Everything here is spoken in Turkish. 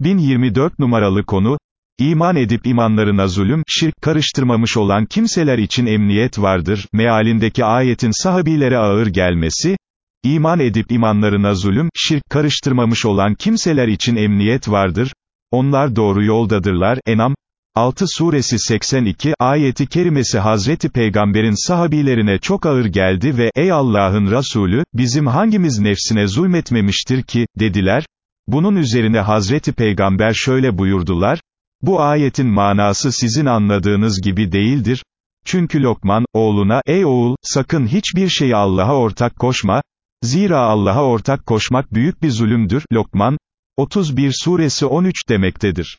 1024 numaralı konu, İman edip imanlarına zulüm, şirk karıştırmamış olan kimseler için emniyet vardır, mealindeki ayetin sahabilere ağır gelmesi, İman edip imanlarına zulüm, şirk karıştırmamış olan kimseler için emniyet vardır, onlar doğru yoldadırlar, Enam, 6 suresi 82, ayeti kerimesi Hazreti Peygamber'in sahabilerine çok ağır geldi ve, ey Allah'ın Resulü, bizim hangimiz nefsine zulmetmemiştir ki, dediler, bunun üzerine Hazreti Peygamber şöyle buyurdular, bu ayetin manası sizin anladığınız gibi değildir, çünkü Lokman, oğluna, ey oğul, sakın hiçbir şeyi Allah'a ortak koşma, zira Allah'a ortak koşmak büyük bir zulümdür, Lokman, 31 suresi 13 demektedir.